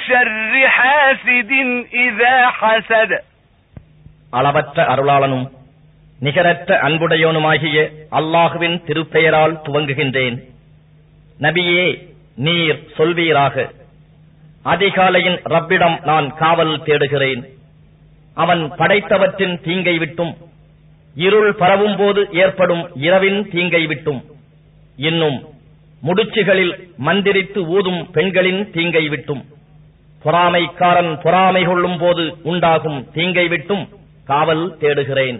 شر حاسد إذا حسد அளவற்ற அருளாளனும் நிகரற்ற அன்புடையோனுமாகிய அல்லாஹுவின் திருப்பெயரால் துவங்குகின்றேன் நபியே நீர் சொல்வீராக அதிகாலையின் ரப்பிடம் நான் காவல் தேடுகிறேன் அவன் படைத்தவற்றின் தீங்கை விட்டும் இருள் பரவும் போது ஏற்படும் இரவின் தீங்கை விட்டும் இன்னும் முடிச்சுகளில் மந்திரித்து ஊதும் பெண்களின் தீங்கை விட்டும் பொறாமைக்காரன் பொறாமை கொள்ளும் போது உண்டாகும் தீங்கை விட்டும் காவல் தேடுகிறேன்.